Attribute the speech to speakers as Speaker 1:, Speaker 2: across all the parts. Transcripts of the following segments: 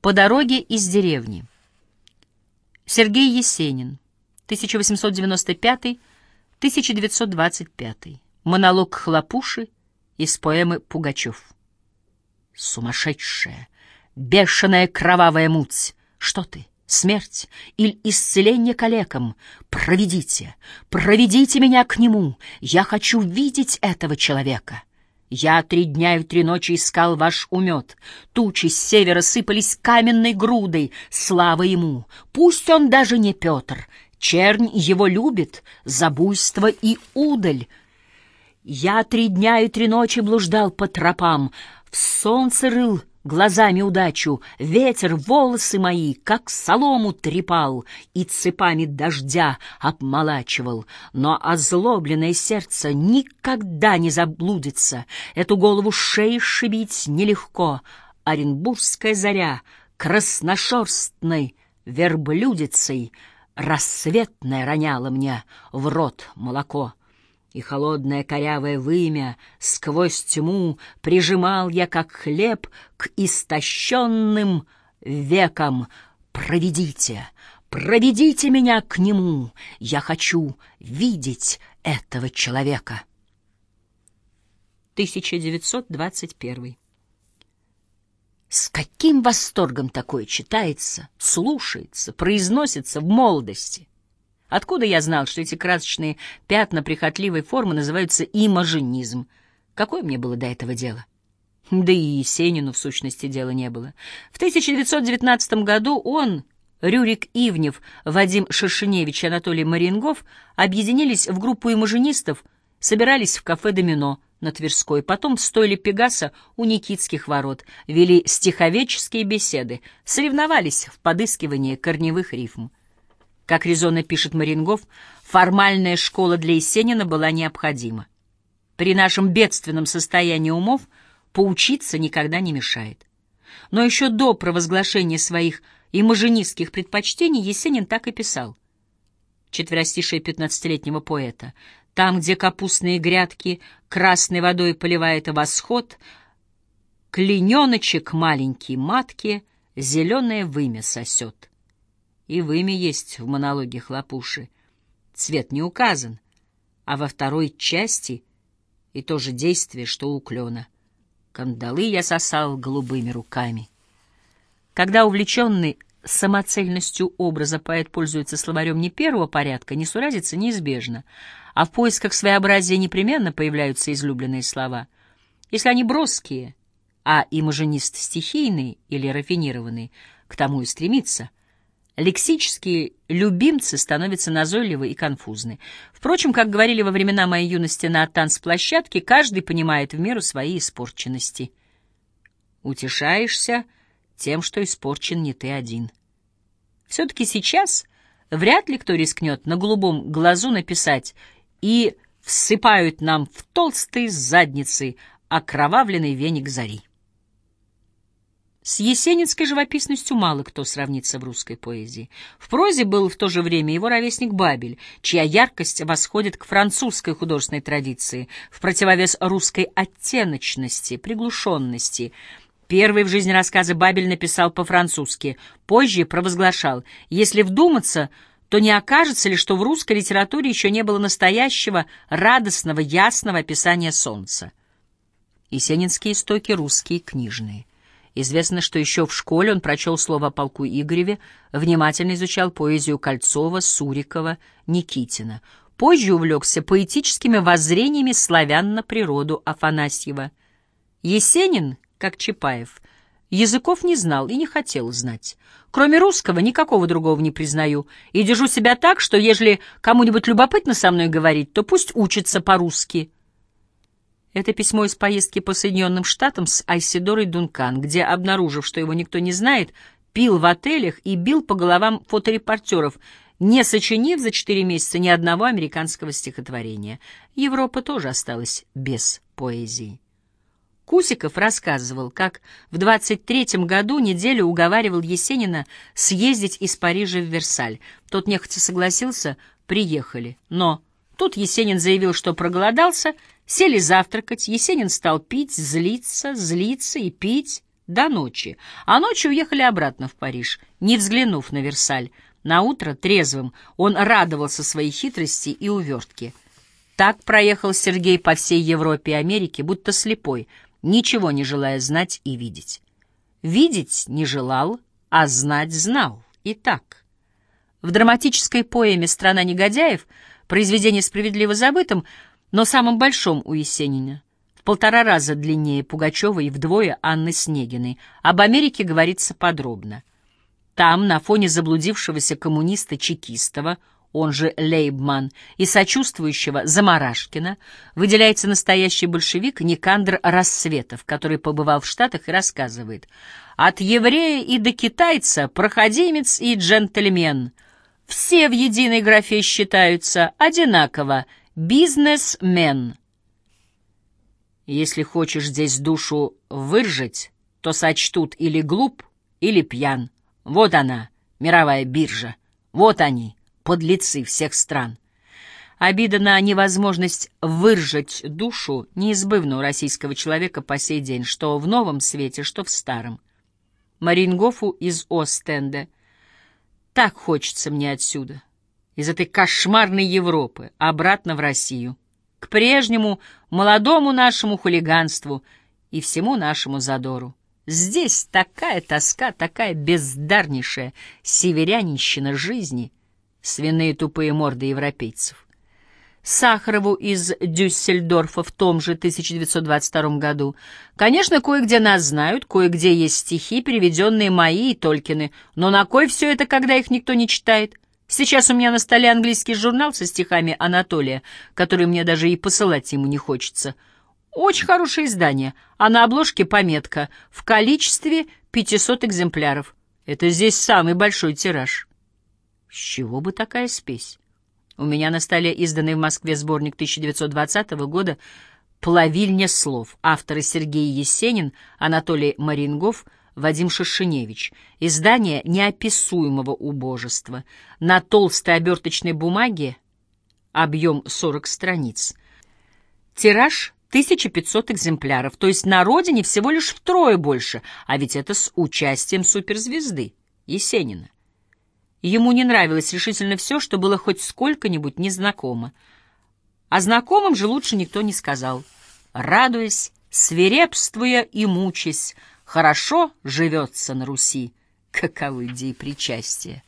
Speaker 1: По дороге из деревни. Сергей Есенин, 1895-1925. Монолог Хлопуши из поэмы «Пугачев». Сумасшедшая, бешеная кровавая муть. Что ты? Смерть или исцеление калекам? Проведите, проведите меня к нему. Я хочу видеть этого человека. Я три дня и три ночи искал ваш умет. Тучи с севера сыпались каменной грудой. Слава ему! Пусть он даже не Петр. Чернь его любит за буйство и удаль. Я три дня и три ночи блуждал по тропам, В солнце рыл глазами удачу, Ветер волосы мои, как солому трепал, И цепами дождя обмолачивал. Но озлобленное сердце никогда не заблудится, Эту голову шеи шибить нелегко. Оренбургская заря красношерстной верблюдицей Рассветная роняла мне в рот молоко. И холодное корявое вымя сквозь тьму Прижимал я, как хлеб, к истощенным векам. Проведите, проведите меня к нему, Я хочу видеть этого человека. 1921 С каким восторгом такое читается, слушается, произносится в молодости! Откуда я знал, что эти красочные пятна прихотливой формы называются имажинизм? Какое мне было до этого дело? Да и Есенину, в сущности, дела не было. В 1919 году он, Рюрик Ивнев, Вадим Шершеневич и Анатолий Марингов объединились в группу имажинистов, собирались в кафе «Домино» на Тверской, потом в стойле Пегаса у Никитских ворот, вели стиховеческие беседы, соревновались в подыскивании корневых рифм. Как резонно пишет Марингов, формальная школа для Есенина была необходима. При нашем бедственном состоянии умов поучиться никогда не мешает. Но еще до провозглашения своих имажинистских предпочтений Есенин так и писал. Четверостишие пятнадцатилетнего поэта. «Там, где капустные грядки красной водой поливает восход, клиненочек маленький матки зеленое вымя сосет». И вымя есть в монологе Хлопуши. Цвет не указан, а во второй части и то же действие, что у клена. Кандалы я сосал голубыми руками. Когда увлеченный самоцельностью образа поэт пользуется словарем не первого порядка, несуразица неизбежна, а в поисках своеобразия непременно появляются излюбленные слова. Если они броские, а имажинист стихийный или рафинированный, к тому и стремится — Лексические любимцы становятся назойливы и конфузны. Впрочем, как говорили во времена моей юности на танцплощадке, каждый понимает в меру своей испорченности. Утешаешься тем, что испорчен не ты один. Все-таки сейчас вряд ли кто рискнет на голубом глазу написать «И всыпают нам в толстые задницы окровавленный веник зари». С есенинской живописностью мало кто сравнится в русской поэзии. В прозе был в то же время его ровесник Бабель, чья яркость восходит к французской художественной традиции, в противовес русской оттеночности, приглушенности. Первый в жизни рассказы Бабель написал по-французски, позже провозглашал «Если вдуматься, то не окажется ли, что в русской литературе еще не было настоящего, радостного, ясного описания солнца?» Есенинские истоки русские книжные. Известно, что еще в школе он прочел слово о полку Игореве, внимательно изучал поэзию Кольцова, Сурикова, Никитина. Позже увлекся поэтическими воззрениями славян на природу Афанасьева. Есенин, как Чапаев, языков не знал и не хотел знать. Кроме русского никакого другого не признаю, и держу себя так, что ежели кому-нибудь любопытно со мной говорить, то пусть учится по-русски. Это письмо из поездки по Соединенным Штатам с Айсидорой Дункан, где, обнаружив, что его никто не знает, пил в отелях и бил по головам фоторепортеров, не сочинив за четыре месяца ни одного американского стихотворения. Европа тоже осталась без поэзии. Кусиков рассказывал, как в 23-м году неделю уговаривал Есенина съездить из Парижа в Версаль. Тот нехотя согласился, приехали. Но тут Есенин заявил, что проголодался, Сели завтракать, Есенин стал пить, злиться, злиться и пить до ночи, а ночью уехали обратно в Париж, не взглянув на Версаль. На утро трезвым он радовался своей хитрости и увертке. Так проехал Сергей по всей Европе и Америке, будто слепой, ничего не желая знать и видеть. Видеть не желал, а знать знал. И так. В драматической поэме «Страна негодяев» произведение справедливо забытым, но самым большом у Есенина, в полтора раза длиннее Пугачева и вдвое Анны Снегиной, об Америке говорится подробно. Там, на фоне заблудившегося коммуниста Чекистова, он же Лейбман, и сочувствующего Замарашкина, выделяется настоящий большевик Никандр Рассветов, который побывал в Штатах и рассказывает «От еврея и до китайца проходимец и джентльмен. Все в единой графе считаются одинаково бизнесмен». Если хочешь здесь душу выржать, то сочтут или глуп, или пьян. Вот она, мировая биржа. Вот они, подлецы всех стран. Обида на невозможность выржать душу неизбывна у российского человека по сей день, что в новом свете, что в старом. Марингофу из Остенда. Так хочется мне отсюда, из этой кошмарной Европы, обратно в Россию, к прежнему молодому нашему хулиганству и всему нашему задору. Здесь такая тоска, такая бездарнейшая северянищина жизни, свиные тупые морды европейцев. Сахарову из Дюссельдорфа в том же 1922 году. Конечно, кое-где нас знают, кое-где есть стихи, переведенные мои и Толькины, но на кой все это, когда их никто не читает? Сейчас у меня на столе английский журнал со стихами Анатолия, который мне даже и посылать ему не хочется — очень хорошее издание, а на обложке пометка «В количестве 500 экземпляров». Это здесь самый большой тираж. С чего бы такая спесь? У меня на столе изданный в Москве сборник 1920 года «Плавильня слов». Авторы Сергей Есенин, Анатолий Марингов, Вадим Шершеневич. Издание неописуемого убожества. На толстой оберточной бумаге объем 40 страниц. Тираж 1500 экземпляров, то есть на родине всего лишь втрое больше, а ведь это с участием суперзвезды Есенина. Ему не нравилось решительно все, что было хоть сколько-нибудь незнакомо. А знакомым же лучше никто не сказал. Радуясь, свирепствуя и мучаясь, хорошо живется на Руси. Каковы идеи причастия!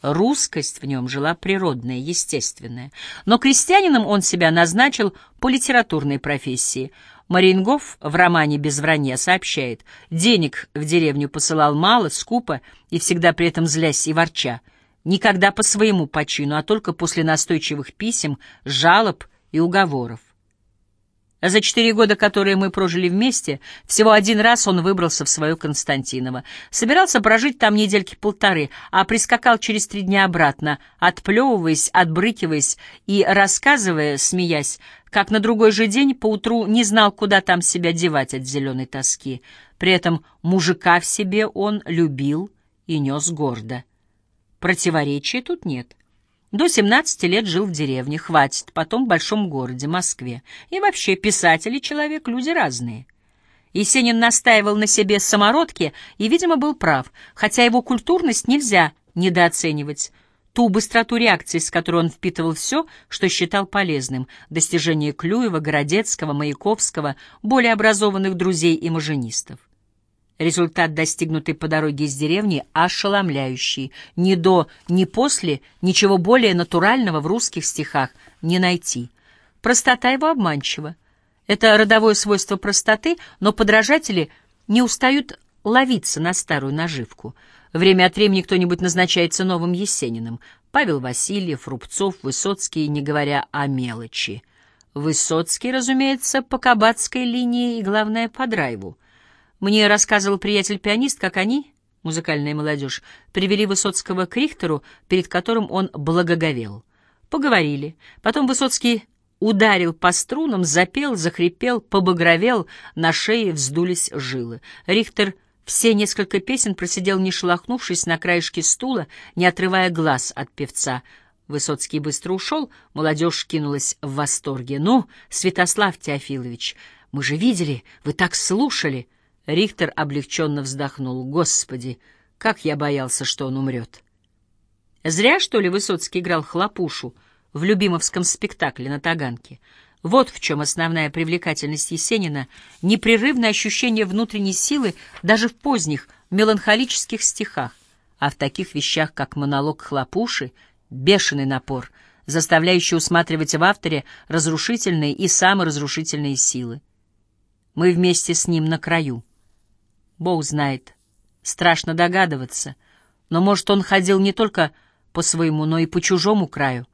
Speaker 1: Русскость в нем жила природная, естественная. Но крестьянином он себя назначил по литературной профессии. Марингов в романе «Без вранья» сообщает, денег в деревню посылал мало, скупо и всегда при этом злясь и ворча. Никогда по своему почину, а только после настойчивых писем, жалоб и уговоров. За четыре года, которые мы прожили вместе, всего один раз он выбрался в свое Константиново. Собирался прожить там недельки полторы, а прискакал через три дня обратно, отплевываясь, отбрыкиваясь и рассказывая, смеясь, как на другой же день поутру не знал, куда там себя девать от зеленой тоски. При этом мужика в себе он любил и нес гордо. Противоречия тут нет. До 17 лет жил в деревне, хватит, потом в большом городе, Москве. И вообще, писатель и человек — люди разные. Есенин настаивал на себе самородке и, видимо, был прав, хотя его культурность нельзя недооценивать. Ту быстроту реакции, с которой он впитывал все, что считал полезным, достижения Клюева, Городецкого, Маяковского, более образованных друзей и маженистов. Результат, достигнутый по дороге из деревни, ошеломляющий. Ни до, ни после ничего более натурального в русских стихах не найти. Простота его обманчива. Это родовое свойство простоты, но подражатели не устают ловиться на старую наживку. Время от времени кто-нибудь назначается новым Есениным. Павел Васильев, Рубцов, Высоцкий, не говоря о мелочи. Высоцкий, разумеется, по кабацкой линии и, главное, по драйву. Мне рассказывал приятель-пианист, как они, музыкальная молодежь, привели Высоцкого к Рихтеру, перед которым он благоговел. Поговорили. Потом Высоцкий ударил по струнам, запел, захрипел, побагровел, на шее вздулись жилы. Рихтер все несколько песен просидел, не шелохнувшись на краешке стула, не отрывая глаз от певца. Высоцкий быстро ушел, молодежь кинулась в восторге. «Ну, Святослав Теофилович, мы же видели, вы так слушали!» Рихтер облегченно вздохнул. Господи, как я боялся, что он умрет. Зря, что ли, Высоцкий играл хлопушу в любимовском спектакле на Таганке. Вот в чем основная привлекательность Есенина — непрерывное ощущение внутренней силы даже в поздних меланхолических стихах, а в таких вещах, как монолог хлопуши, бешеный напор, заставляющий усматривать в авторе разрушительные и саморазрушительные силы. Мы вместе с ним на краю. Бог знает, страшно догадываться, но, может, он ходил не только по своему, но и по чужому краю.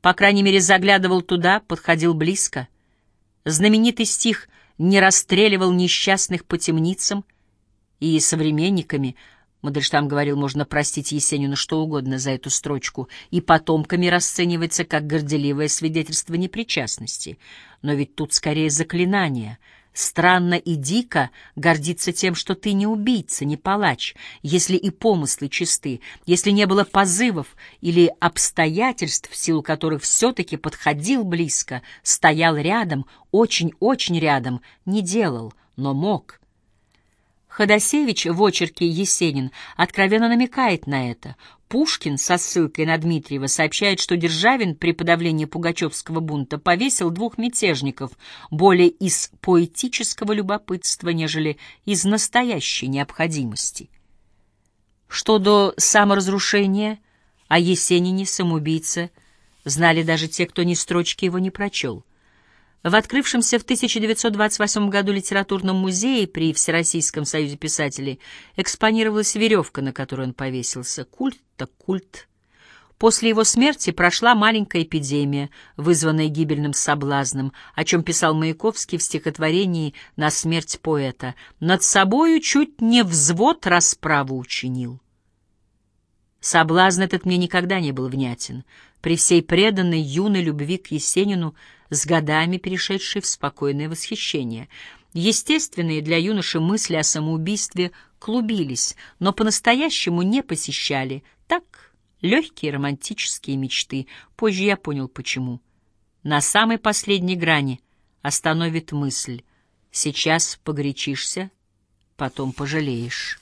Speaker 1: По крайней мере, заглядывал туда, подходил близко. Знаменитый стих «Не расстреливал несчастных по темницам» и современниками, Мандельштам говорил, можно простить Есенину что угодно за эту строчку, и потомками расценивается как горделивое свидетельство непричастности. Но ведь тут скорее заклинание — Странно и дико гордиться тем, что ты не убийца, не палач, если и помыслы чисты, если не было позывов или обстоятельств, в силу которых все-таки подходил близко, стоял рядом, очень-очень рядом, не делал, но мог. Ходосевич в очерке «Есенин» откровенно намекает на это. Пушкин со ссылкой на Дмитриева сообщает, что Державин при подавлении Пугачевского бунта повесил двух мятежников более из поэтического любопытства, нежели из настоящей необходимости. Что до саморазрушения, о Есенине самоубийце знали даже те, кто ни строчки его не прочел. В открывшемся в 1928 году литературном музее при Всероссийском союзе писателей экспонировалась веревка, на которой он повесился. Культ так культ. После его смерти прошла маленькая эпидемия, вызванная гибельным соблазном, о чем писал Маяковский в стихотворении «На смерть поэта». «Над собою чуть не взвод расправу учинил». Соблазн этот мне никогда не был внятен. При всей преданной юной любви к Есенину — с годами перешедший в спокойное восхищение. Естественные для юноши мысли о самоубийстве клубились, но по-настоящему не посещали. Так, легкие романтические мечты. Позже я понял, почему. На самой последней грани остановит мысль. Сейчас погорячишься, потом пожалеешь.